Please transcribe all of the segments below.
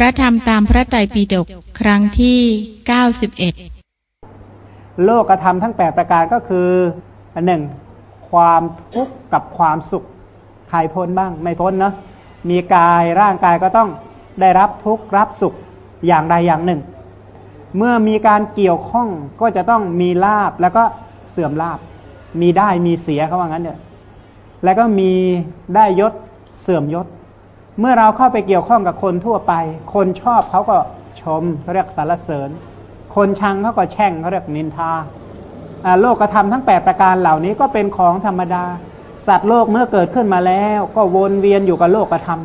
พระธรรมตามพระไตรปิฎกครั้งที่เก้าสิบเอ็ดโลกธรรมทั้งแปดประการก็คืออันหนึ่งความทุกข์กับความสุขใครพ้นบ้าง ไม่พ้นเนาะมีกายร่างกายก็ต้องได้รับทุกข์รับสุขอย่างใดอย่างหนึ่ง เมื่อมีการเกี่ยวข้องก็จะต้องมีลาบแล้วก็เสื่อมลาบ มีได้มีเสียเขาว่างั้นเนี่ยแล้วก็มีได้ยศเสื่อมยศ เมื่อเราเข้าไปเกี่ยวข้องกับคนทั่วไป คนชอบเขาก็ชมเขาเรียกสรรเสริญ คนชังเขาก็แช่งเขาเรียกนินทาอ่าโลกธรรมทั้งแปดประการเหล่านี้ก็เป็นของธรรมดา สัตว์โลกเมื่อเกิดขึ้นมาแล้ว ก็วนเวียนอยู่กับโลกธรรม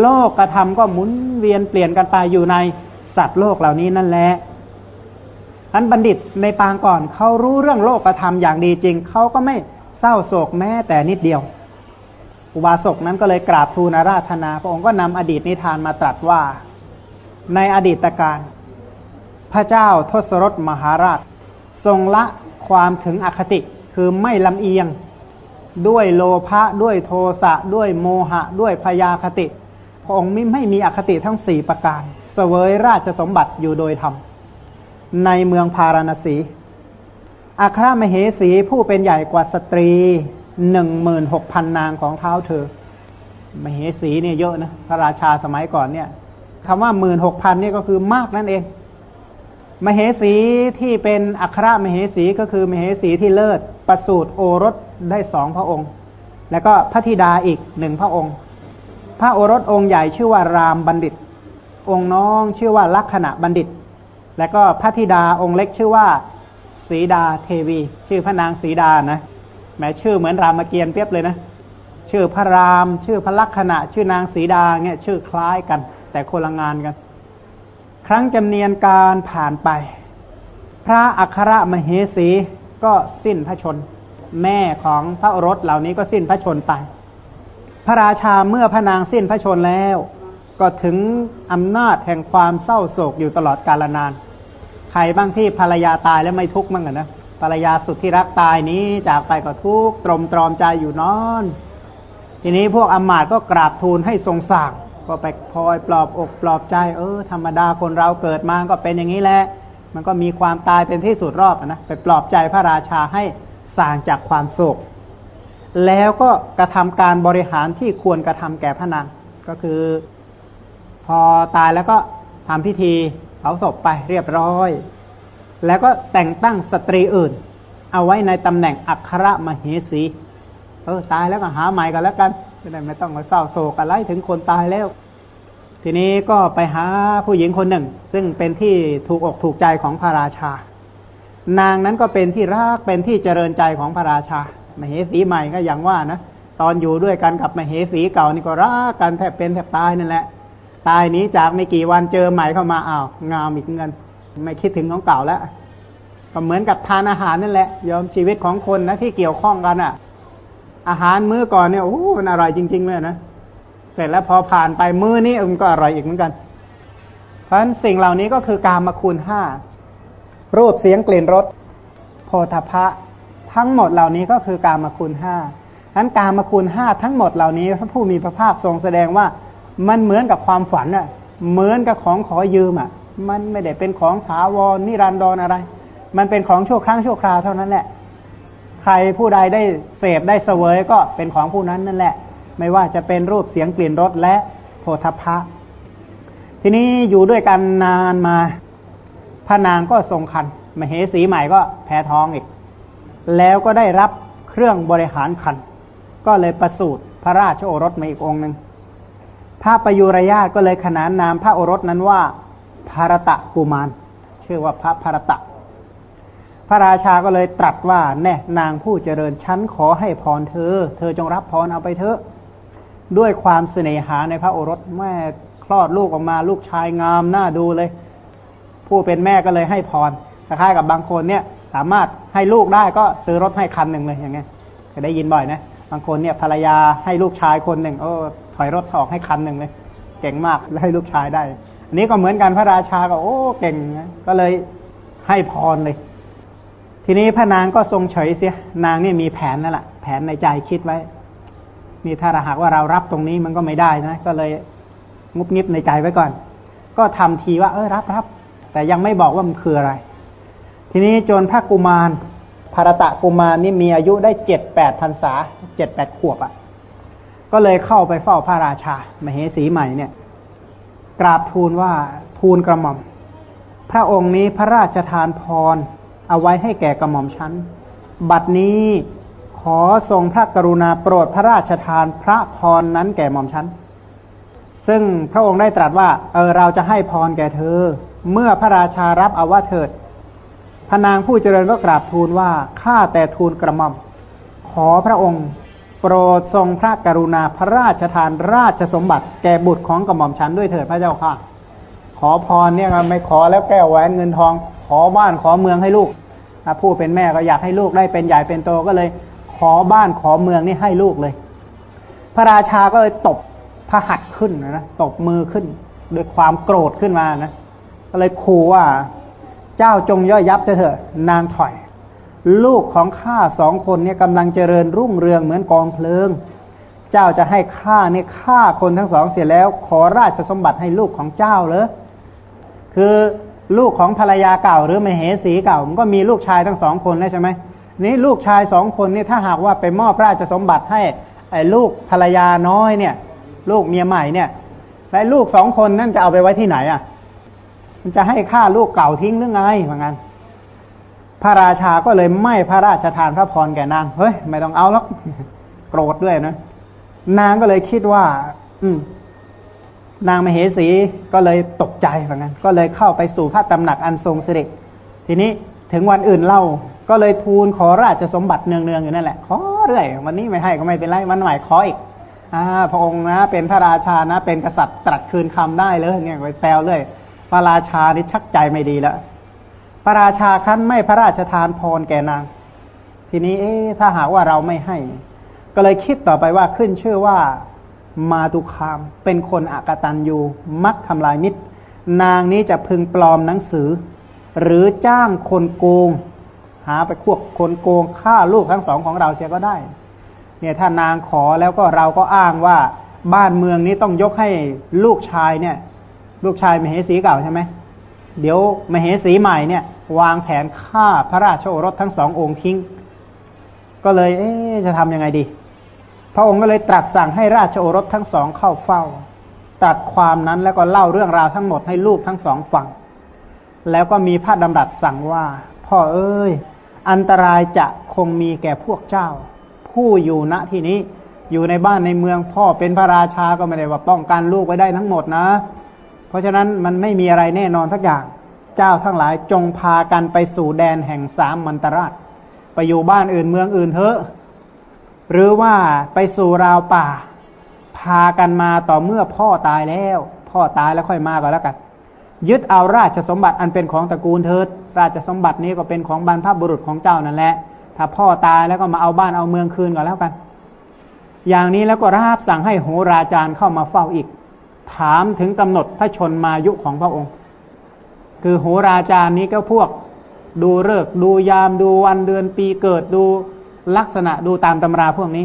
โลกธรรมก็หมุนเวียนเปลี่ยนกันไปอยู่ในสัตว์โลกเหล่านี้นั่นแหละอันบัณฑิตในปางก่อนเขารู้เรื่องโลกธรรมอย่างดีจริงเขาก็ไม่เศร้าโศกแม้แต่นิดเดียว อุบาสกนั้นก็เลยกราบทูลอาราธนา พระองค์ก็นำอดีตนิทานมาตรัสว่า ในอดีตการพระเจ้าทศรถมหาราช ทรงละความถึงอคติคือไม่ลำเอียง ด้วยโลภะด้วยโทสะด้วยโมหะ ด้วยพยาคติ พระองค์ไม่ไม่มีอคติทั้งสี่ประการ เสวยราชสมบัติอยู่โดยธรรม ในเมืองพาราณสี อัครมเหสีผู้เป็นใหญ่กว่าสตรี หนึ่งหมื่นหกพันนางของเท้าเธอ มเหสีเนี่ยเยอะนะพระราชาสมัยก่อนเนี่ยคำว่าหมื่นหกพันนี่ก็คือมากนั่นเอง มเหสีที่เป็นอัครมเหสีก็คือมเหสีที่เลิศประสูตรโอรสได้สองพระองค์ แล้วก็พระธิดาอีกหนึ่งพระองค์ พระโอรสองค์ใหญ่ชื่อว่ารามบัณฑิต องค์น้องชื่อว่าลักษณะบัณฑิต แล้วก็พระธิดาองค์เล็กชื่อว่าสีดาเทวี ชื่อพระนางสีดานะ แม้ชื่อเหมือนรามเกียรติ์เปียบเลยนะ ชื่อพระราม ชื่อพระลักษณะ ชื่อนางสีดาเนี่ยชื่อคล้ายกัน แต่คนละงานกัน ครั้งจำเนียนการผ่านไป พระอัครมเหสีก็สิ้นพระชน แม่ของพระโอรสเหล่านี้ก็สิ้นพระชนไป พระราชาเมื่อพระนางสิ้นพระชนแล้ว ก็ถึงอำนาจแห่งความเศร้าโศกอยู่ตลอดกาลนาน ใครบ้างที่ภรรยาตายแล้วไม่ทุกข์บ้างอะนะ ภรรยาสุดที่รักตายนี้จากไปก็ทุกข์ตรมตรอมใจอยู่นอน ทีนี้พวกอมมาตก็กราบทูลให้ทรงสั่งก็ไปคอยปลอบอกปลอบใจ เออ ธรรมดาคนเราเกิดมาก็เป็นอย่างนี้แหละมันก็มีความตายเป็นที่สุดรอบนะไปปลอบใจพระราชาให้ส่างจากความโศก แล้วก็กระทำการบริหารที่ควรกระทำแก่พระนางก็คือ พอตายแล้วก็ทำพิธีเผาศพไปเรียบร้อย แล้วก็แต่งตั้งสตรีอื่น เอาไว้ในตำแหน่งอัครมเหสีเออตายแล้วก็หาใหม่กันแล้วกันจะได้ไม่ต้องมาเศร้าโศกอะไรถึงคนตายแล้ว ทีนี้ก็ไปหาผู้หญิงคนหนึ่ง ซึ่งเป็นที่ถูกอกถูกใจของพระราชา นางนั้นก็เป็นที่รักเป็นที่เจริญใจของพระราชา มเหสีใหม่ก็อย่างว่านะตอนอยู่ด้วยกันกับมเหสีเก่านี่ก็รักกันแทบเป็นแทบตายนั่นแหละ ตายนี้จากไม่กี่วันเจอใหม่เข้ามาอ้าวงามอีกเงิน ไม่คิดถึงของเก่าแล้วก็เหมือนกับทานอาหารนั่นแหละยอมชีวิตของคนนะที่เกี่ยวข้องกันอะ อาหารมื้อก่อนเนี่ยโอ้มันอร่อยจริง ๆ เลยนะเสร็จแล้วพอผ่านไปมื้อนี้มันก็อร่อยอีกเหมือนกัน เพราะฉะนั้นสิ่งเหล่านี้ก็คือการมาคูณห้ารูปเสียงกลิ่นรสโพธพะ ทั้งหมดเหล่านี้ก็คือการมาคูณห้าฉะนั้นการมาคูณห้าทั้งหมดเหล่านี้พระผู้มีพระภาคทรงแสดงว่ามันเหมือนกับความฝันอะ เหมือนกับของขอยืมอะ มันไม่ได้เป็นของถาวรนิรันดรอะไร มันเป็นของชั่วครั้งชั่วคราวเท่านั้นแหละ ใครผู้ใดได้เสพได้เสวยก็เป็นของผู้นั้นนั่นแหละ ไม่ว่าจะเป็นรูปเสียงกลิ่นรสและโพธพะ ทีนี้อยู่ด้วยกันนานมาพระนางก็ทรงคันมเหสีใหม่ก็แพ้ท้องอีก แล้วก็ได้รับเครื่องบริหารคัน ก็เลยประสูติพระราชโอรสมาอีกองหนึ่งพระประยุรญาตก็เลยขนานนามพระโอรสนั้นว่า ภารตะกุมารชื่อว่าพระภารตะ พระราชาก็เลยตรัสว่า แน่นางผู้เจริญชั้นขอให้พรเธอ เธอจงรับพรเอาไปเถอะ ด้วยความเสน่หาในพระโอรสแม่คลอดลูกออกมาลูกชายงามน่าดูเลย ผู้เป็นแม่ก็เลยให้พรคล้ายกับบางคนเนี่ยสามารถให้ลูกได้ก็ซื้อรถให้คันหนึ่งเลยอย่างเงี้ยเคยได้ยินบ่อยนะบางคนเนี่ยภรรยาให้ลูกชายคนหนึ่งโอ้ถอยรถออกให้คันหนึ่งเลยเก่งมากแล้วให้ลูกชายได้ อันนี้ก็เหมือนกันพระราชาก็โอ้เก่งนะก็เลยให้พรเลย ทีนี้พระนางก็ทรงเฉยเสีย นางนี่มีแผนนั่นแหละแผนในใจคิดไว้ นี่ถ้าหากว่าเรารับตรงนี้มันก็ไม่ได้นะ ก็เลยงุบงิบในใจไว้ก่อน ก็ทำทีว่า เออรับรับแต่ยังไม่บอกว่ามันคืออะไร ทีนี้จนพระกุมารภารตะกุมารนี่มีอายุได้เจ็ดแปดพรรษาเจ็ดแปดขวบอะ่ะ ก็เลยเข้าไปเฝ้าพระราชา มเหสีใหม่เนี่ย กราบทูลว่าทูลกระหม่อม พระองค์นี้พระราชทานพรเอาไว้ให้แก่กระหม่อมชั้น บัดนี้ขอทรงพระกรุณาโปรดพระราชทานพระพรนั้นแก่หม่อมชั้น ซึ่งพระองค์ได้ตรัสว่า เออเราจะให้พรแก่เธอ เมื่อพระราชารับเอาว่าเถิดพนางผู้เจริญก็กราบทูลว่าข้าแต่ทูลกระหม่อม ขอพระองค์ โปรดทรงพระกรุณาพระราชทานราชสมบัติ แก่บุตรของกระหม่อมฉันด้วยเถิดพระเจ้าค่ะ ขอพรเนี่ยไม่ขอแล้วแก้วแหวนเงินทอง ขอบ้านขอเมืองให้ลูกผู้เป็นแม่ก็อยากให้ลูกได้เป็นใหญ่เป็นโตก็เลย ขอบ้านขอเมืองนี่ให้ลูกเลย พระราชาก็เลยตบพระหัตถ์ขึ้นนะตบมือขึ้นด้วยความโกรธขึ้นมานะก็เลยขู่ว่า เจ้าจงย่อยยับเถอะนางถอย ลูกของข้าสองคนเนี่ยกำลังเจริญรุ่งเรืองเหมือนกองเพลิง เจ้าจะให้ข้าเนี่ยฆ่าคนทั้งสองเสียแล้ว ขอราชสมบัติให้ลูกของเจ้าเลยคือลูกของภรรยาเก่าหรือมเหสีเก่ามันก็มีลูกชายทั้งสองคนแล้วใช่ไหมนี้ลูกชายสองคนนี่ถ้าหากว่าไปมอบราชสมบัติให้ไอ้ลูกภรรยาน้อยเนี่ย ลูกเมียใหม่เนี่ยแล้วลูกสองคนนั่นจะเอาไปไว้ที่ไหนอะ มันจะให้ฆ่าลูกเก่าทิ้งหรือไงเหมือนกัน พระราชาก็เลยไม่พระราชทานพระพรแก่นาง เฮ้ย ไม่ต้องเอาแล้วโกรธด้วยนะ นางก็เลยคิดว่า อืม นางมเหสีก็เลยตกใจเหมือนกันก็เลยเข้าไปสู่พระตำหนักอันทรงสิริทีนี้ถึงวันอื่นเล่าก็เลยทูลขอราชสมบัติเนืองๆอยู่นั่นแหละ ขอเรื่อย วันนี้ไม่ให้ก็ไม่เป็นไรมันใหม่ขออีกอ่าพระองค์นะ เป็นพระราชานะ เป็นกษัตริย์ตรัสคืนคำได้เลยเนี่ยไปแซวเลย พระราชานี่ชักใจไม่ดีแล้ว ระราชาคั้นไม่พระราชทานพรแก่นาง ทีนี้เอ๊ถ้าหากว่าเราไม่ให้ ก็เลยคิดต่อไปว่าขึ้นชื่อว่ามาตุคาม เป็นคนอากตันยูมักทำลายมิตร นางนี้จะพึงปลอมหนังสือ หรือจ้างคนโกง หาไปควบคนโกงฆ่าลูกทั้งสองของเราเสียก็ได้ เนี่ยถ้านางขอแล้วก็เราก็อ้างว่าบ้านเมืองนี้ต้องยกให้ลูกชายเนี่ย ลูกชายมเหสีเก่าใช่ไหม เดี๋ยวมเหสีใหม่เนี่ย วางแผนฆ่าพระราชโอรสทั้งสององค์ทิ้ง ก็เลย เอ๊จะทำยังไงดี พระองค์ก็เลยตรัสสั่งให้ราชโอรสทั้งสองเข้าเฝ้าตัดความนั้นแล้วก็เล่าเรื่องราวทั้งหมดให้ลูกทั้งสองฟัง แล้วก็มีพระดำรัสสั่งว่า พ่อเอ้ย อันตรายจะคงมีแก่พวกเจ้า ผู้อยู่ณที่นี้อยู่ในบ้านในเมืองพ่อเป็นพระราชาก็ไม่ได้ว่าป้องกันลูกไว้ได้ทั้งหมดนะ เพราะฉะนั้นมันไม่มีอะไรแน่นอนสักอย่าง เจ้าทั้งหลายจงพากันไปสู่แดนแห่งสามมันตราช ไปอยู่บ้านอื่นเมืองอื่นเถอะ หรือว่าไปสู่ราวป่า พากันมาต่อเมื่อพ่อตายแล้ว พ่อตายแล้วค่อยมาก็แล้วกัน ยึดเอาราชสมบัติอันเป็นของตระกูลเถิด ราชสมบัตินี้ก็เป็นของบรรพบุรุษของเจ้านั่นแหละ ถ้าพ่อตายแล้วก็มาเอาบ้านเอาเมืองคืนก็แล้วกัน อย่างนี้แล้วก็ราบสั่งให้โหราจารย์เข้ามาเฝ้าอีก ถามถึงกำหนดพระชนมายุของพระองค์ คือโหราจารนี้ก็พวกดูเลิกดูยามดูวันเดือนปีเกิดดูลักษณะดูตามตำราพวกนี้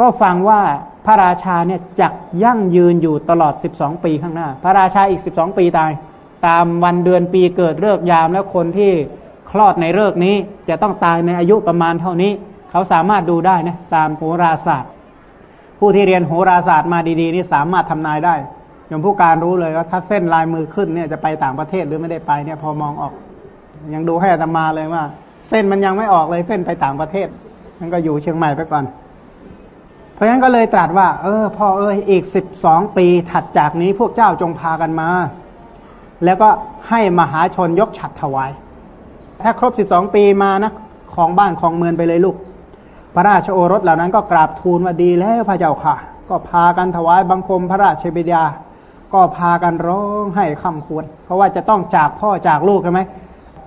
ก็ฟังว่าพระราชาเนี่ยจักยั่งยืนอยู่ตลอดสิบสองปีข้างหน้า พระราชาอีกสิบสองปีตาย ตามวันเดือนปีเกิดเลิกยามแล้วคนที่คลอดในเลิกนี้จะต้องตายในอายุประมาณเท่านี้ เขาสามารถดูได้นะตามโหราศาสตร์ ผู้ที่เรียนโหราศาสตร์มาดีๆ นี่สามารถทำนายได้ยมผู้การรู้เลยว่าถ้าเส้นลายมือขึ้นเนี่ยจะไปต่างประเทศหรือไม่ได้ไปเนี่ย พอมองออก ยังดูให้อาตมาเลยว่า เส้นมันยังไม่ออกเลยเส้นไปต่างประเทศมันก็อยู่เชียงใหม่ไปก่อน เพราะฉะนั้นก็เลยตรัสว่า เออพ่อเอ้ยอีกสิบสองปีถัดจากนี้พวกเจ้าจงพากันมา แล้วก็ให้มหาชนยกฉัดถวาย ถ้าครบสิบสองปีมานะของบ้านของเมืองไปเลยลูก พระราชโอรสเหล่านั้นก็กราบทูลว่าดีแล้วพระเจ้าค่ะ ก็พากันถวายบังคมพระราชบิดา ก็พากันร้องให้คำควร เพราะว่าจะต้องจากพ่อจากลูกใช่ไหม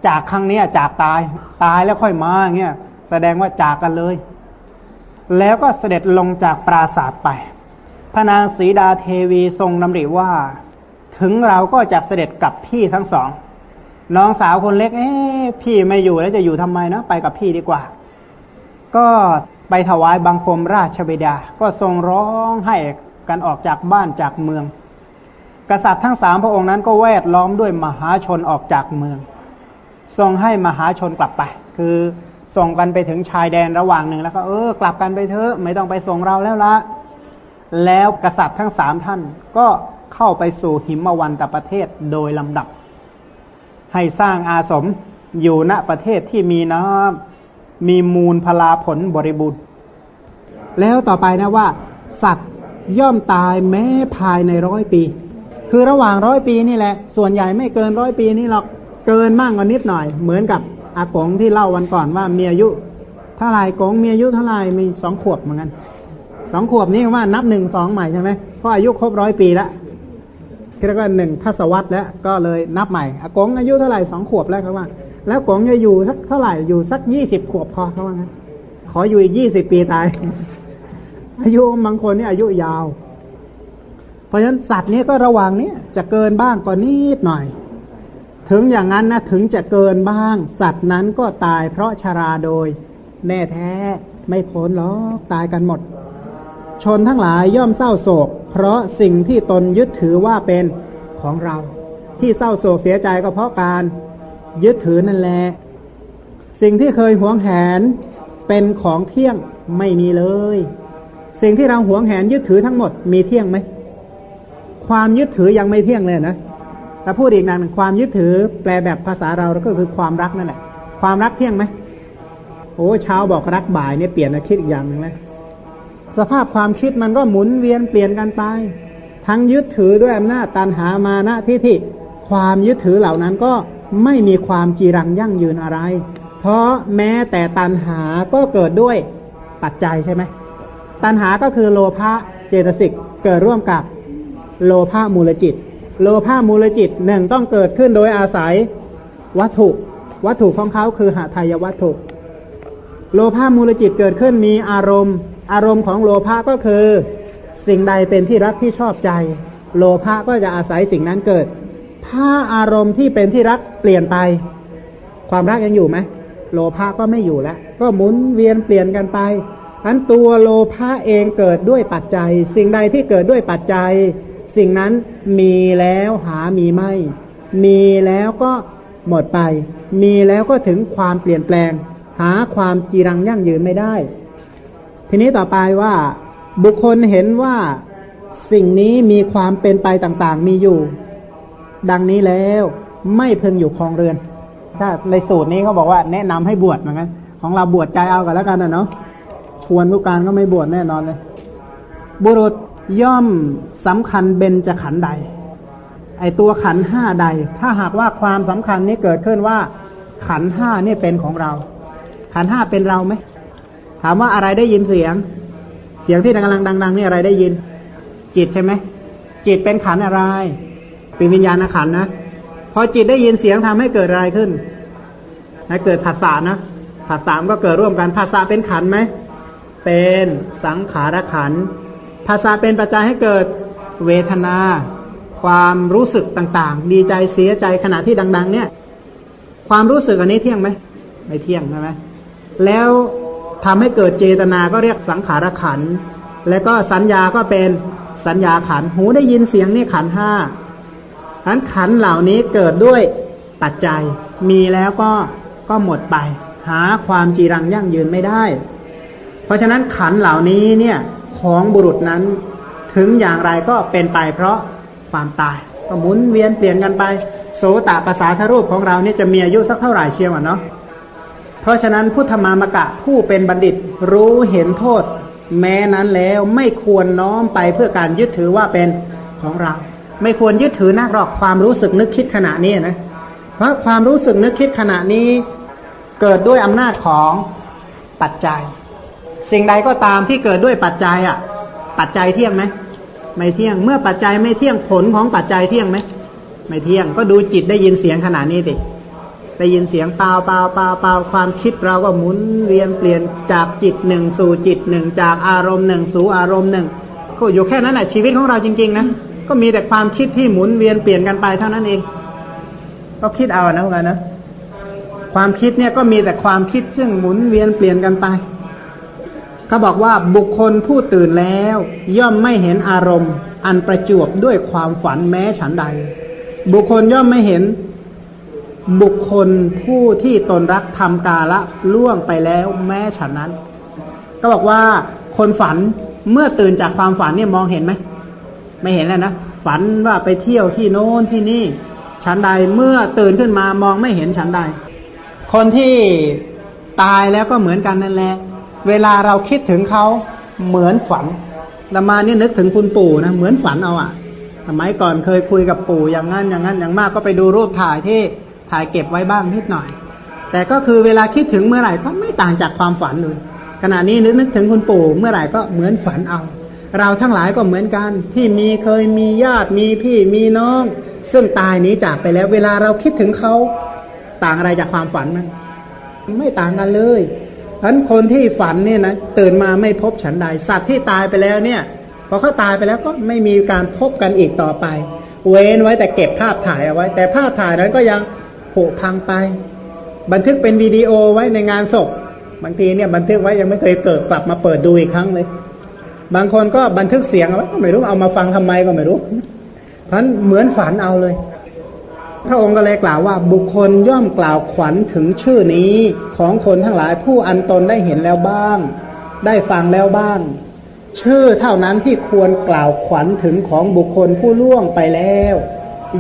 จากครั้งนี้จากตายตายแล้วค่อยมาเงี้ยแสดงว่าจากกันเลย แล้วก็เสด็จลงจากปราศาสตร์ไป พระนางสีดาเทวีทรงนำริว่า ถึงเราก็จะเสด็จกับพี่ทั้งสอง น้องสาวคนเล็ก เอ๊พี่ไม่อยู่แล้วจะอยู่ทำไมนะไปกับพี่ดีกว่า ก็ไปถวายบังคมราชบิดา ก็ทรงร้องให้กันออกจากบ้านจากเมือง กษัตริย์ทั้งสามพระองค์นั้นก็แวดล้อมด้วยมหาชนออกจากเมือง ทรงให้มหาชนกลับไป คือส่งกันไปถึงชายแดนระหว่างหนึ่งแล้วก็เออกลับกันไปเถอะไม่ต้องไปส่งเราแล้วละแล้วกษัตริย์ทั้งสามท่านก็เข้าไปสู่หิมวันตประเทศโดยลำดับ ให้สร้างอาสมอยู่ณประเทศที่มีน้ำ มีมูลพลาผลบริบูรณ์ แล้วต่อไปนะว่า สัตว์ย่อมตายแม้ภายในร้อยปี คือระหว่างร้อยปีนี่แหละ ส่วนใหญ่ไม่เกินร้อยปีนี่หรอกเกินมากกว่านิดหน่อย เหมือนกับอากงที่เล่าวันก่อนว่ามีอายุเท่าไรกงมีอายุเท่าไรมีสองขวบเหมือนกันสองขวบนี่ว่านับหนึ่งสองใหม่ใช่ไหมเพราะอายุครบร้อยปีแล้วเรียกว่าหนึ่งทศวรรษแล้วก็เลยนับใหม่อากงอายุเท่าไหร่สองขวบแล้วเขาว่า แล้วกงจะอยู่สักเท่าไหร่อยู่สักยี่สิบขวบพอเขาว่างั้นขออยู่อีกยี่สิบปีตาย อายุบางคนนี่อายุยาว เพราะฉะนั้นสัตว์นี้ก็ระวังเนี้ยจะเกินบ้างก็นิดหน่อย ถึงอย่างนั้นนะถึงจะเกินบ้าง สัตว์นั้นก็ตายเพราะชาราโดย แน่แท้ไม่พ้นหรอกตายกันหมด ชนทั้งหลายย่อมเศร้าโศก เพราะสิ่งที่ตนยึดถือว่าเป็นของเรา ที่เศร้าโศกเสียใจก็เพราะการ ยึดถือนั่นแหละสิ่งที่เคยหวงแหนเป็นของเที่ยงไม่มีเลย สิ่งที่เราหวงแหนยึดถือทั้งหมดมีเที่ยงไหมความยึดถือยังไม่เที่ยงเลยนะแต่พูดอีกนันความยึดถือแปลแบบภาษาเราก็คือความรักนั่นแหละ ความรักเที่ยงไหมโอ้เช้าบอกรักบ่ายเนี่ยเปลี่ยนมาคิดอีกอย่างหนึ่งไหมสภาพความคิดมันก็หมุนเวียนเปลี่ยนกันไป ทั้งยึดถือด้วยอำนาจตันหามานะที่ที่ความยึดถือเหล่านั้นก็ ไม่มีความจีรังยั่งยืนอะไร เพราะแม้แต่ตันหาก็เกิดด้วยปัจจัยใช่ไหม ตันหาก็คือโลภะเจตสิกเกิดร่วมกับโลภะมูลจิต โลภะมูลจิตหนึ่งต้องเกิดขึ้นโดยอาศัยวัตถุ วัตถุของเขาคือหาทายวัตถุ โลภะมูลจิตเกิดขึ้นมีอารมณ์ อารมณ์ของโลภะก็คือ สิ่งใดเป็นที่รักที่ชอบใจ โลภะก็จะอาศัยสิ่งนั้นเกิด ถ้าอารมณ์ที่เป็นที่รักเปลี่ยนไป ความรักยังอยู่ไหมโลภะก็ไม่อยู่แล้ว ก็หมุนเวียนเปลี่ยนกันไปอันตัวโลภะเองเกิดด้วยปัจจัย สิ่งใดที่เกิดด้วยปัจจัย สิ่งนั้นมีแล้วหามีไม่ มีแล้วก็หมดไป มีแล้วก็ถึงความเปลี่ยนแปลง หาความจีรังยั่งยืนไม่ได้ ทีนี้ต่อไปว่า บุคคลเห็นว่าสิ่งนี้มีความเป็นไปต่างๆ มีอยู่ ดังนี้แล้ว ไม่เพึงอยู่คลองเรือน ถ้าในสูตรนี้เขาบอกว่าแนะนำให้บวชเหมือนกันของเราบวชใจเอากันแล้วกันนะเนาะชวนผู้การก็ไม่บวชแน่นอนเลย บุรุษย่อมสำคัญเบญจะขันใด ไอตัวขันห้าใด ถ้าหากว่าความสำคัญนี้เกิดขึ้นว่า ขันห้านี่เป็นของเรา ขันห้าเป็นเราไหมถามว่าอะไรได้ยินเสียง เสียงที่กำลังดัง ๆ นี่อะไรได้ยิน จิตใช่ไหมจิตเป็นขันอะไร เป็นวิญญาณขันนะพอจิตได้ยินเสียงทำให้เกิดอะไรขึ้นให้เกิดผัสสะนะผัสสะก็เกิดร่วมกันผัสสะเป็นขันไหมเป็นสังขารขันภาษาเป็นปัจจัยให้เกิดเวทนา ความรู้สึกต่างๆ ดีใจเสียใจขณะที่ดัง ๆ เนี่ย ความรู้สึกอันนี้เที่ยงไหมไม่เที่ยงใช่ไหมแล้วทำให้เกิดเจตนาก็เรียกสังขารขัน แล้วก็สัญญาก็เป็นสัญญาขัน หูได้ยินเสียงนี่ขันห้า อันขันเหล่านี้เกิดด้วยปัจจัย มีแล้วก็ก็หมดไป หาความจีรังยั่งยืนไม่ได้ เพราะฉะนั้นขันเหล่านี้เนี่ยของบุรุษนั้นถึงอย่างไรก็เป็นไปเพราะความตาย ก็หมุนเวียนเปลี่ยนกันไป โสตภาษาทรูปของเราเนี่ยจะมีอายุสักเท่าไหร่เชียวอะเนาะเพราะฉะนั้นพุทธมามกะผู้เป็นบัณฑิตรู้เห็นโทษ แม้นั้นแล้วไม่ควรน้อมไปเพื่อการยึดถือว่าเป็นของเรา ไม่ควรยึดถือนักหรอกความรู้สึกนึกคิดขณะนี้นะ เพราะความรู้สึกนึกคิดขณะนี้เกิดด้วยอำนาจของปัจจัย สิ่งใดก็ตามที่เกิดด้วยปัจจัยอะ ปัจจัยเที่ยงไหมไม่เที่ยง เมื่อปัจจัยไม่เที่ยงผลของปัจจัยเที่ยงไหมไม่เที่ยงก็ดูจิตได้ยินเสียงขนาดนี้ดิได้ยินเสียงเปล่าเปล่าเปล่าเปล่าความคิดเราก็หมุนเวียนเปลี่ยนจากจิตหนึ่งสู่จิตหนึ่งจากอารมณ์หนึ่งสู่อารมณ์หนึ่งก็อยู่แค่นั้นแหละชีวิตของเราจริง ๆ นะ ก็มีแต่ความคิดที่หมุนเวียนเปลี่ยนกันไปเท่านั้นเอง ก็คิดเอานะพวกกันนะความคิดเนี่ยก็มีแต่ความคิดซึ่งหมุนเวียนเปลี่ยนกันไปเขาบอกว่าบุคคลผู้ตื่นแล้ว ย่อมไม่เห็นอารมณ์ อันประจวบด้วยความฝันแม้ฉันใด บุคคลย่อมไม่เห็นบุคคลผู้ที่ตนรักทำกาละล่วงไปแล้วแม้ฉันนั้น ก็บอกว่าคนฝันเมื่อตื่นจากความฝันเนี่ยมองเห็นไหม ไม่เห็นแล้วนะฝันว่าไปเที่ยวที่โน้นที่นี่ฉันใดเมื่อตื่นขึ้นมามองไม่เห็นฉันใด คนที่ตายแล้วก็เหมือนกันนั่นแหละเวลาเราคิดถึงเขาเหมือนฝันแต่มานี่นึกถึงคุณปู่นะเหมือนฝันเอาอะสมัยก่อนเคยคุยกับปู่อย่างนั้นอย่างนั้นอย่างมากก็ไปดูรูปถ่ายที่ถ่ายเก็บไว้บ้างนิดหน่อย แต่ก็คือเวลาคิดถึงเมื่อไหร่ก็ไม่ต่างจากความฝันเลยขณะนี้นึกนึกถึงคุณปู่เมื่อไหร่ก็เหมือนฝันเอา เราทั้งหลายก็เหมือนกัน ที่มีเคยมีญาติมีพี่มีน้อง ซึ่งตายนี้จากไปแล้วเวลาเราคิดถึงเขาต่างอะไรจากความฝันมั้ยไม่ต่างกันเลยฉะนั้นคนที่ฝันเนี่ยนะตื่นมาไม่พบฉันใดสัตว์ที่ตายไปแล้วเนี่ยพอเขาตายไปแล้วก็ไม่มีการพบกันอีกต่อไป เว้นไว้แต่เก็บภาพถ่ายเอาไว้ แต่ภาพถ่ายนั้นก็ยังผุพังไป บันทึกเป็นวิดีโอไว้ในงานศพบางทีเนี่ยบันทึกไว้ยังไม่เคยเกิดกลับมาเปิดดูอีกครั้งเลย บางคนก็บันทึกเสียงไว้ก็ไม่รู้เอามาฟังทำไมก็ไม่รู้เพราะเหมือนฝันเอาเลย พระองค์ก็เลยกล่าวว่า บุคคลย่อมกล่าวขวัญถึงชื่อนี้ของคนทั้งหลายผู้อันตนได้เห็นแล้วบ้าง ได้ฟังแล้วบ้าง ชื่อเท่านั้นที่ควรกล่าวขวัญถึงของบุคคลผู้ล่วงไปแล้ว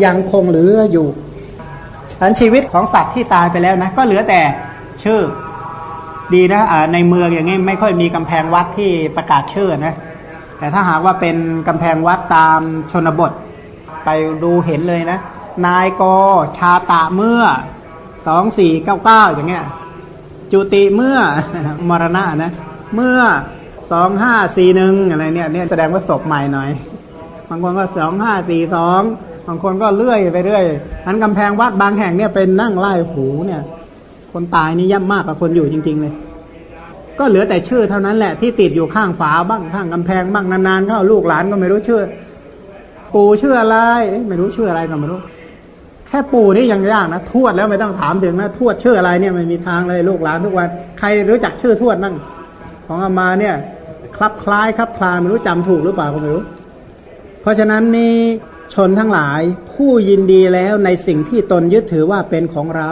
ยังคงเหลืออยู่อันชีวิตของสัตว์ที่ตายไปแล้วนะ ก็เหลือแต่ชื่อ ดีนะในเมืองอย่างนี้ไม่ค่อยมีกำแพงวัดที่ประกาศชื่อนะ แต่ถ้าหากว่าเป็นกำแพงวัดตามชนบท ไปดูเห็นเลยนะ นายกชาตะเมื่อสองสี่เก้าเก้าอย่างเงี้ย จุติเมื่อมรณะนะ เมื่อสองห้าสี่หนึ่งอะไรเนี่ยเนี่ยแสดงว่าศพใหม่หน่อย บางคนก็สองห้าสี่สองบางคนก็เลื่อยไปเรื่อยนั้นกำแพงวัดบางแห่งเนี่ยเป็นนั่งไล่หูเนี่ย คนตายนี่ย่ำมากกว่าคนอยู่จริง ๆ เลย ก็เหลือแต่ชื่อเท่านั้นแหละที่ติดอยู่ข้างฝาบ้างข้างกำแพงบ้างนานๆเข้าลูกหลานก็ไม่รู้ชื่อ ปู่ชื่ออะไร ไม่รู้ชื่ออะไรก็ไม่รู้ แค่ปู่นี่ยังยากนะทวดแล้วไม่ต้องถามถึงนะทวดชื่ออะไรเนี่ยไม่มีทางเลยลูกหลานทุกวัน ใครรู้จักชื่อทวดนั่งของอามาเนี่ยคลับคล้ายครับคลาไม่รู้จำถูกหรือเปล่าก็ไม่รู้ เพราะฉะนั้นนี่ชนทั้งหลายผู้ยินดีแล้วในสิ่งที่ตนยึดถือว่าเป็นของเรา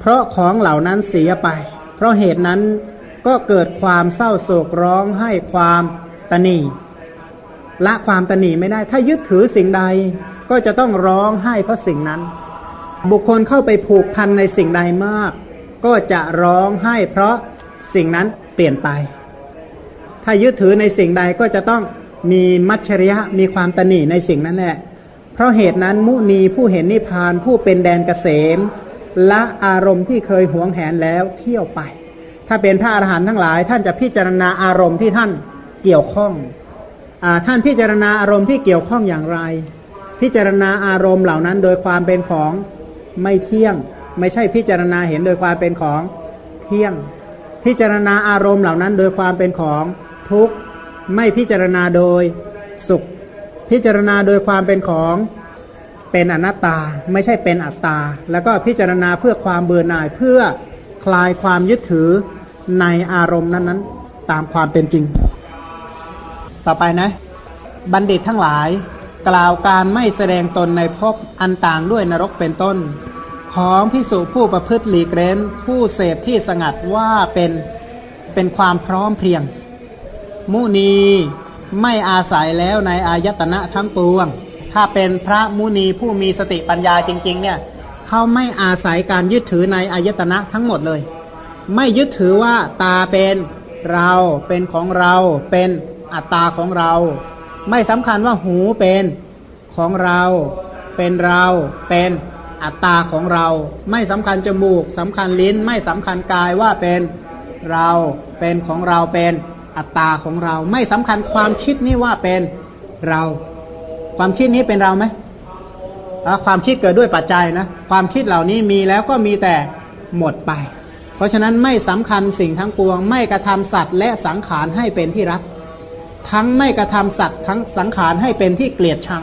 เพราะของเหล่านั้นเสียไป เพราะเหตุนั้นก็เกิดความเศร้าโศกร้องให้ความตนีละความตนีไม่ได้ ถ้ายึดถือสิ่งใดก็จะต้องร้องไห้เพราะสิ่งนั้น บุคคลเข้าไปผูกพันในสิ่งใดมาก ก็จะร้องไห้เพราะสิ่งนั้นเปลี่ยนไป ถ้ายึดถือในสิ่งใดก็จะต้องมีมัจฉริยะมีความตนีในสิ่งนั้นแหละ เพราะเหตุนั้นมุนีผู้เห็นนิพพานผู้เป็นแดนเกษม ละอารมณ์ที่เคยหวงแหนแล้วเที่ยวไป ถ้าเป็นพระอรหันต์ทั้งหลาย ท่านจะพิจารณาอารมณ์ที่ท่านเกี่ยวข้องอท่านพิจารณาอารมณ์ที่เกี่ยวข้องอย่างไร พิจารณาอารมณ์เหล่านั้น โดยความเป็นของไม่เที่ยง ไม่ใช่พิจารณาเห็นโดยความเป็นของเที่ยง พิจารณาอารมณ์เหล่านั้น โดยความเป็นของทุกข์ไม่พิจารณาโดยสุข พิจารณาโดยความเป็นของ เป็นอนัตตาไม่ใช่เป็นอัตตา แล้วก็พิจารณาเพื่อความเบื่อหน่ายเพื่อคลายความยึดถือในอารมณ์นั้นๆ ตามความเป็นจริง ต่อไปนะ บัณฑิตทั้งหลาย กล่าวการไม่แสดงตนในภพอันต่างด้วยนรกเป็นต้น ของพิสุผู้ประพฤติหลีกเร้นผู้เสพที่สงัดว่าเป็นเป็นความพร้อมเพียง มุนีไม่อาศัยแล้วในอายตนะทั้งปวง ถ้าเป็นพระมุนีผู้มีสติปัญญาจริง ๆ เนี่ยเขาไม่อาศัยการยึดถือในอายตนะทั้งหมดเลย ไม่ยึดถือว่าตาเป็นเราเป็นของเราเป็นอัตตาของเรา ไม่สำคัญว่าหูเป็นของเรา เป็นเราเป็นอัตตาของเรา ไม่สำคัญจมูกสำคัญลิ้น ไม่สำคัญกายว่าเป็นเราเป็นของเราเป็นอัตตาของเรา ไม่สำคัญความคิดนี้ว่าเป็นเรา ความคิดนี้เป็นเราไหมความคิดเกิดด้วยปัจจัยนะ ความคิดเหล่านี้มีแล้วก็มีแต่หมดไป เพราะฉะนั้นไม่สำคัญสิ่งทั้งปวง ไม่กระทำสัตว์และสังขารให้เป็นที่รัก ทั้งไม่กระทำสัตว์ทั้งสังขารให้เป็นที่เกลียดชัง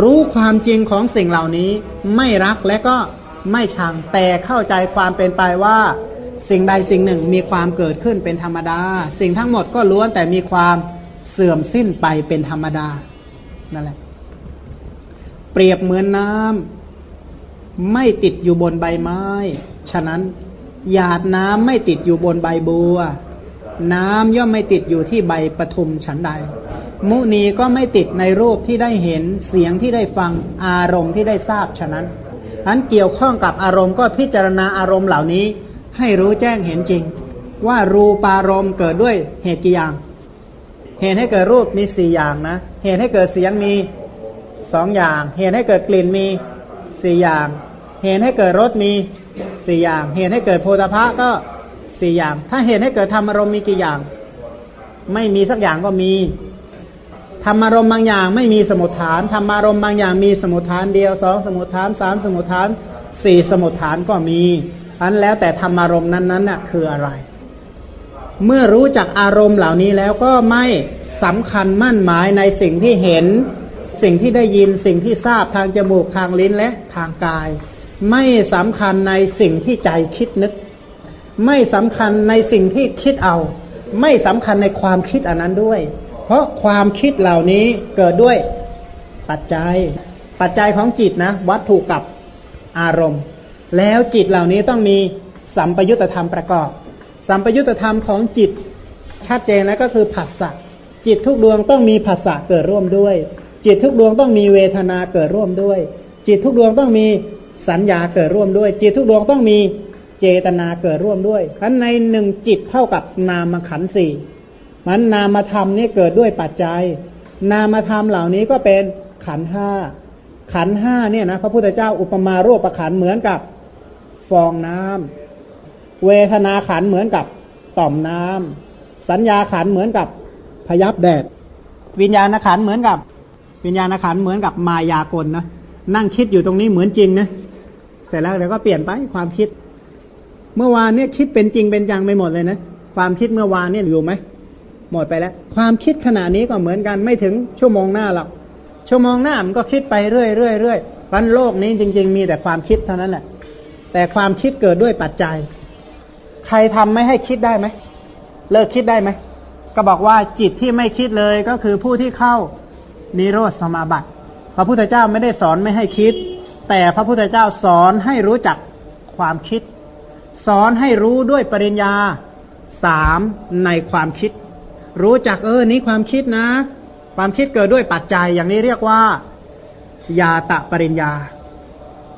รู้ความจริงของสิ่งเหล่านี้ ไม่รักและก็ไม่ชัง แต่เข้าใจความเป็นไปว่าสิ่งใดสิ่งหนึ่งมีความเกิดขึ้นเป็นธรรมดา สิ่งทั้งหมดก็ล้วนแต่มีความเสื่อมสิ้นไปเป็นธรรมดานั่นแหละ เปรียบเหมือนน้ำไม่ติดอยู่บนใบไม้ ฉะนั้น หยาดน้ำไม่ติดอยู่บนใบบัว น้ำย่อมไม่ติดอยู่ที่ใบปทุมฉันใด มุนีก็ไม่ติดในรูปที่ได้เห็นเสียงที่ได้ฟังอารมณ์ที่ได้ทราบฉะนั้นอันเกี่ยวข้องกับอารมณ์ก็พิจารณาอารมณ์เหล่านี้ ให้รู้แจ้งเห็นจริง ว่ารูปารมณ์เกิดด้วยเหตุกี่อย่าง เหตุให้เกิดรูปมีสี่อย่างนะ เหตุให้เกิดเสียงมี สองอย่าง เหตุให้เกิดกลิ่นมีสี่อย่าง เหตุให้เกิดรสมีสี่อย่าง เหตุให้เกิดโพธาภะก็สี่อย่าง ถ้าเหตุให้เกิดธรรมอารมณ์มีกี่อย่าง ไม่มีสักอย่างก็มีธรรมารมณ์บางอย่างไม่มีสมุทฐานธรรมารมณ์บางอย่างมีสมุทฐานเดียวสองสมุทฐานสามสมุทฐานสี่สมุทฐานก็มีอันแล้วแต่ธรรมารมณ์นั้นๆน่ะคืออะไร เมื่อรู้จักอารมณ์เหล่านี้แล้วก็ไม่สำคัญมั่นหมายในสิ่งที่เห็น สิ่งที่ได้ยินสิ่งที่ทราบทางจมูกทางลิ้นและทางกาย ไม่สำคัญในสิ่งที่ใจคิดนึก ไม่สำคัญในสิ่งที่คิดเอา ไม่สำคัญในความคิดอันนั้นด้วย เพราะความคิดเหล่านี้เกิดด้วยปัจจัย ปัจจัยของจิตนะ วัตถุกับอารมณ์ แล้วจิตเหล่านี้ต้องมีสัมปยุตธรรมประกอบ สัมปยุตธรรมของจิตชัดเจนแล้วก็คือผัสสะจิตทุกดวงต้องมีผัสสะเกิดร่วมด้วย จิตทุกดวงต้องมีเวทนาเกิดร่วมด้วย จิตทุกดวงต้องมีสัญญาเกิดร่วมด้วย จิตทุกดวงต้องมีเจตนาเกิดร่วมด้วยอันในหนึ่งจิตเท่ากับนามขันสี่มันนามธรรมนี่เกิดด้วยปัจจัย นามธรรมเหล่านี้ก็เป็นขันห้าขันห้าเนี่ยนะพระพุทธเจ้าอุปมารูปขันเหมือนกับฟองน้ำเวทนาขันเหมือนกับต่อมน้ำสัญญาขันเหมือนกับพยับแดด วิญญาณขันเหมือนกับ วิญญาณขันเหมือนกับมายากลนะนั่งคิดอยู่ตรงนี้เหมือนจริงนะเสร็จแล้วเดี๋ยวก็เปลี่ยนไปความคิด เมื่อวานเนี่ยคิดเป็นจริงเป็นจังไปหมดเลยนะความคิดเมื่อวานเนี่ยอยู่ไหมหมดไปแล้ว ความคิดขณะนี้ก็เหมือนกันไม่ถึงชั่วโมงหน้าหรอกชั่วโมงหน้ามันก็คิดไปเรื่อยเรื่อยเรื่อยวันโลกนี้จริง ๆ มีแต่ความคิดเท่านั้นแหละแต่ความคิดเกิดด้วยปัจจัย ใครทำไม่ให้คิดได้ไหมเลิกคิดได้ไหมก็บอกว่าจิตที่ไม่คิดเลยก็คือผู้ที่เข้า นิโรธสมาบัติ พระพุทธเจ้าไม่ได้สอนไม่ให้คิด แต่พระพุทธเจ้าสอนให้รู้จักความคิด สอนให้รู้ด้วยปริญญาสามในความคิด รู้จักเออนี้ความคิดนะ ความคิดเกิดด้วยปัจจัยอย่างนี้เรียกว่า ยาตะปริญญา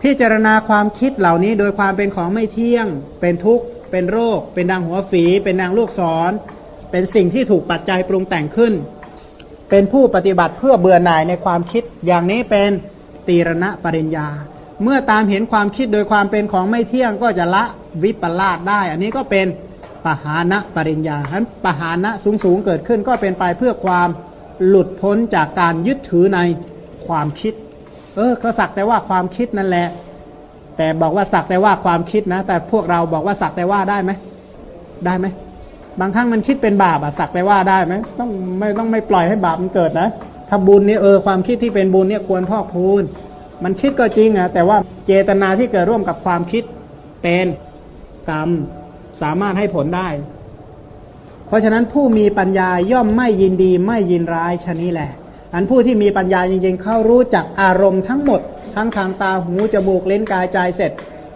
พิจารณาความคิดเหล่านี้โดยความเป็นของไม่เที่ยง เป็นทุกข์ เป็นโรค เป็นดังหัวฝี เป็นนางลูกศร เป็นสิ่งที่ถูกปัจจัยปรุงแต่งขึ้น เป็นผู้ปฏิบัติเพื่อเบื่อหน่ายในความคิด อย่างนี้เป็นตีรณะปริญญา เมื่อตามเห็นความคิดโดยความเป็นของไม่เที่ยงก็จะละวิปลาสได้ อันนี้ก็เป็นปหานะปริญญาฉะนั้นปหานะสูงสูงเกิดขึ้นก็เป็นไปเพื่อความหลุดพ้นจากการยึดถือในความคิด เออเขาสักแต่ว่าความคิดนั่นแหละ แต่บอกว่าสักแต่ว่าความคิดนะ แต่พวกเราบอกว่าสักแต่ว่าได้ไหมได้ไหม บางครั้งมันคิดเป็นบาปอะสักแต่ว่าได้ไหมต้องไม่ต้องไม่ปล่อยให้บาปมันเกิดนะถ้าบุญเนี่ยเออความคิดที่เป็นบุญเนี่ยควรพอกพูน มันคิดก็จริงอะแต่ว่าเจตนาที่เกิดร่วมกับความคิดเป็นกรรมสามารถให้ผลได้ เพราะฉะนั้นผู้มีปัญญาย่อมไม่ยินดีไม่ยินร้ายชนี้แหละ อันผู้ที่มีปัญญาจริงๆเขารู้จักอารมณ์ทั้งหมด ทั้งทางตาหูจมูกเล่นกายใจเสร็จ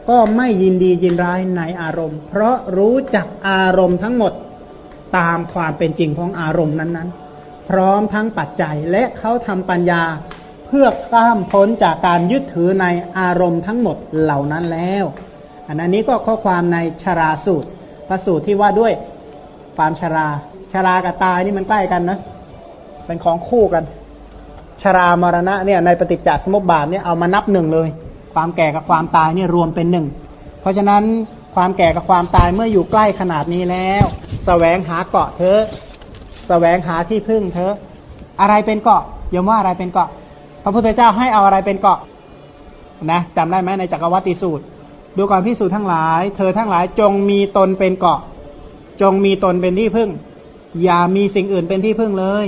ก็ไม่ยินดียินร้ายในอารมณ์ เพราะรู้จักอารมณ์ทั้งหมด ตามความเป็นจริงของอารมณ์นั้นๆ พร้อมทั้งปัจจัยและเขาทำปัญญาเพื่อข้ามพ้นจากการยึดถือในอารมณ์ทั้งหมดเหล่านั้นแล้ว อันนี้ก็ข้อความในชราสูตรพระสูตรที่ว่าด้วยความชราชรากับตายนี่มันใกล้กันนะเป็นของคู่กัน ชรามรณะเนี่ยในปฏิจจสมุปบาทเนี่ยเอามานับหนึ่งเลย ความแก่กับความตายเนี่ยรวมเป็นหนึ่งเพราะฉะนั้น ความแก่กับความตายเมื่ออยู่ใกล้ขนาดนี้แล้วสแสวงหาเกาะเธอสแสวงหาที่พึ่งเธออะไรเป็นเกาะยมว่าอะไรเป็นเกาะ พระพุทธเจ้าให้เอาอะไรเป็นเกาะนะจำได้ไหมในจักรวัติสูตร ดูก่อนพิสูจทั้งหลาย เธอทั้งหลายจงมีตนเป็นเกาะ จงมีตนเป็นที่พึ่ง อย่ามีสิ่งอื่นเป็นที่พึ่งเลย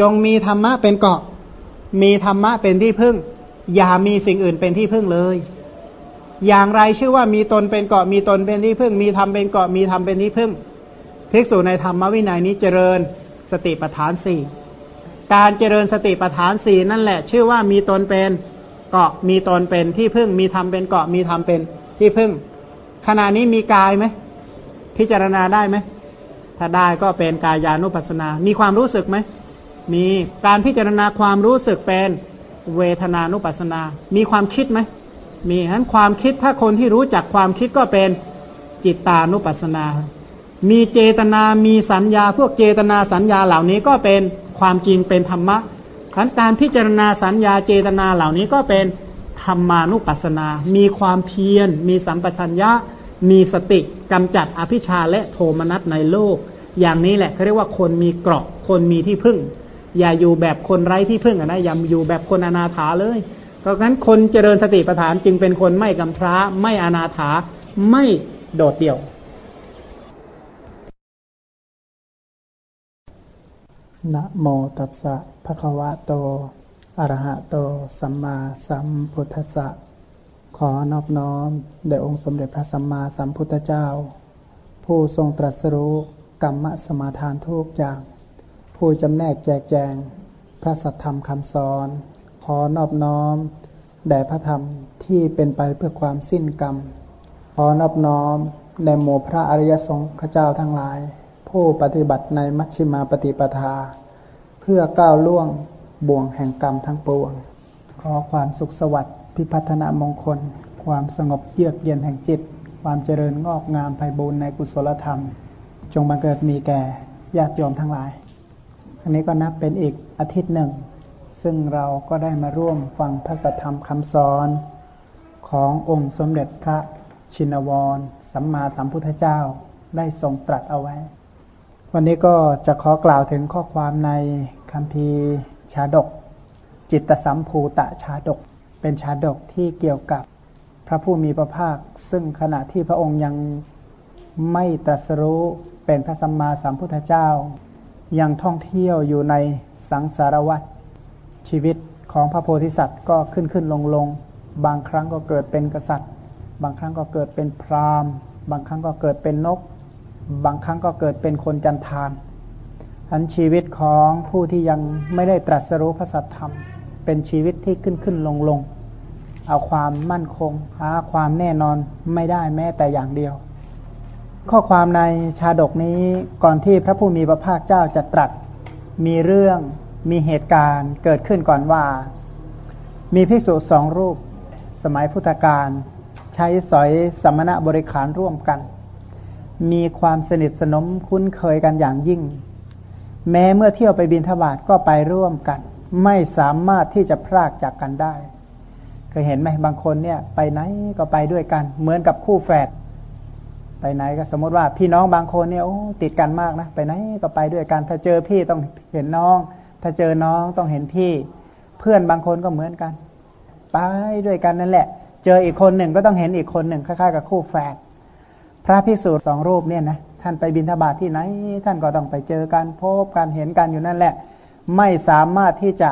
จงมีธรรมะเป็นเกาะ มีธรรมะเป็นที่พึ่ง อย่ามีสิ่งอื่นเป็นที่พึ่งเลย อย่างไรชื่อว่ามีตนเป็นเกาะมีตนเป็นที่พึ่ง มีธรรมเป็นเกาะมีธรรมเป็นที่พึ่งภิกษุในธรรมวินัยนี้เจริญสติปัฏฐานสี่การเจริญสติปัฏฐานสี่นั่นแหละ ชื่อว่ามีตนเป็นเกาะมีตนเป็นที่พึ่ง มีธรรมเป็นเกาะมีธรรมเป็นที่พึ่ง ขณะนี้มีกายไหมพิจารณาได้ไหมถ้าได้ก็เป็นกายานุปัสนา มีความรู้สึกไหมมีการพิจารณาความรู้สึกเป็นเวทนานุปัสนา มีความคิดไหม มีฉะนั้นความคิดถ้าคนที่รู้จักความคิดก็เป็นจิตตานุปัสสนา มีเจตนา มีสัญญา พวกเจตนาสัญญาเหล่านี้ก็เป็นความจริงเป็นธรรมะขันการพิจารณาสัญญาเจตนาเหล่านี้ก็เป็นธรรมานุปัสสนา มีความเพียร มีสัมปชัญญะ มีสติกำจัดอภิชาและโทมนัสในโลก อย่างนี้แหละเขาเรียกว่าคนมีเกราะ คนมีที่พึ่ง อย่าอยู่แบบคนไร้ที่พึ่งนะอย่าอยู่แบบคนอนาถาเลย เพราะฉะนั้นคนเจริญสติปัฏฐานจึงเป็นคนไม่กำพร้า ไม่อนาถา ไม่โดดเดี่ยว นะโมตัสสะภะคะวะโต อะระหะโต สัมมาสัมพุทธัสสะ ขอนอบน้อมแด่องค์สมเด็จพระสัมมาสัมพุทธเจ้า ผู้ทรงตรัสรู้กรรมสมาทานทุกอย่าง ผู้จำแนกแจกแจง พระสัทธรรมคำสอน ขอนอบน้อม แด่พระธรรมที่เป็นไปเพื่อความสิ้นกรรม ขอนอบน้อมแด่หมู่พระอริยสงฆ์เจ้าทั้งหลาย ผู้ปฏิบัติในมัชฌิมาปฏิปทา เพื่อก้าวล่วงบ่วงแห่งกรรมทั้งปวง ขอความสุขสวัสดิ์พิพัฒนามงคล ความสงบเยือกเย็นแห่งจิต ความเจริญงอกงามไพบูรณ์ในกุศลธรรม จงบังเกิดมีแก่ญาติโยมทั้งหลาย อันนี้ก็นับเป็นอีกอาทิตย์หนึ่ง ซึ่งเราก็ได้มาร่วมฟังพระสัทธรรมคำสอนขององค์สมเด็จพระชินวร สัมมาสัมพุทธเจ้าได้ทรงตรัสเอาไว้ วันนี้ก็จะขอกล่าวถึงข้อความในคำพีชาดก จิตสัมภูตะชาดก เป็นชาดกที่เกี่ยวกับพระผู้มีพระภาค ซึ่งขณะที่พระองค์ยังไม่ตรัสรู้เป็นพระสัมมาสัมพุทธเจ้า ยังท่องเที่ยวอยู่ในสังสารวัฏ ชีวิตของพระโพธิสัตว์ก็ขึ้นขึ้นลงลงบางครั้งก็เกิดเป็นกษัตริย์ บางครั้งก็เกิดเป็นพราหมณ์ บางครั้งก็เกิดเป็นนก บางครั้งก็เกิดเป็นคนจันทานอันชีวิตของผู้ที่ยังไม่ได้ตรัสรู้พระสัทธรรม เป็นชีวิตที่ขึ้นขึ้นลงลงเอาความมั่นคงหาความแน่นอนไม่ได้แม้แต่อย่างเดียว ข้อความในชาดกนี้ก่อนที่พระผู้มีพระภาคเจ้าจะตรัสมีเรื่อง มีเหตุการณ์เกิดขึ้นก่อนว่า มีภิกษุสองรูป สมัยพุทธกาลใช้สอยสมณะบริขารร่วมกัน มีความสนิทสนมคุ้นเคยกันอย่างยิ่ง แม้เมื่อเที่ยวไปบินทบาทก็ไปร่วมกัน ไม่สามารถที่จะพรากจากกันได้เคยเห็นไหมบางคนเนี่ย ไปไหนก็ไปด้วยกัน เหมือนกับคู่แฝดไปไหนก็สมมติว่าพี่น้องบางคนเนี่ยโอ้ติดกันมากนะไปไหนก็ไปด้วยกัน ถ้าเจอพี่ต้องเห็นน้อง ถ้าเจอน้องต้องเห็นพี่ เพื่อนบางคนก็เหมือนกัน ไปด้วยกันนั่นแหละ เจออีกคนหนึ่งก็ต้องเห็นอีกคนหนึ่งคล้ายๆกับคู่แฝดพระพิสูจน์สองรูปเนี่ยนะท่านไปบินทบาทที่ไหน ท่านก็ต้องไปเจอกันพบกันเห็นกันอยู่นั่นแหละ ไม่สามารถที่จะ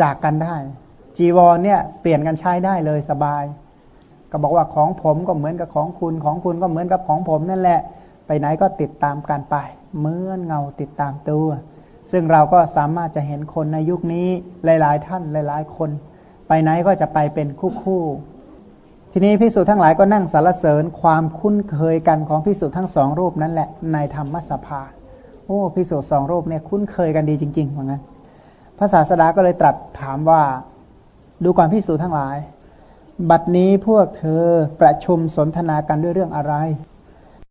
จากกันได้ จีวรเนี่ย เปลี่ยนกันใช้ได้เลยสบาย ก็บอกว่าของผมก็เหมือนกับของคุณของคุณก็เหมือนกับของผมนั่นแหละ ไปไหนก็ติดตามกันไปเหมือนเงาติดตามตัว ซึ่งเราก็สามารถจะเห็นคนในยุคนี้หลาย ๆ ท่านหลาย ๆ คน ไปไหนก็จะไปเป็นคู่คู่ ทีนี้พิสูจน์ทั้งหลายก็นั่งสรรเสริญความคุ้นเคยกันของพิสูจน์ทั้งสองรูปนั่นแหละในธรรมสภา โอ้พิสูจน์สองรูปเนี่ยคุ้นเคยกันดีจริงๆเหมือนกันพระศาสดาก็เลยตรัสถามว่า ดูก่อนพิสูจน์ทั้งหลาย บัดนี้พวกเธอประชุมสนทนากันด้วยเรื่องอะไร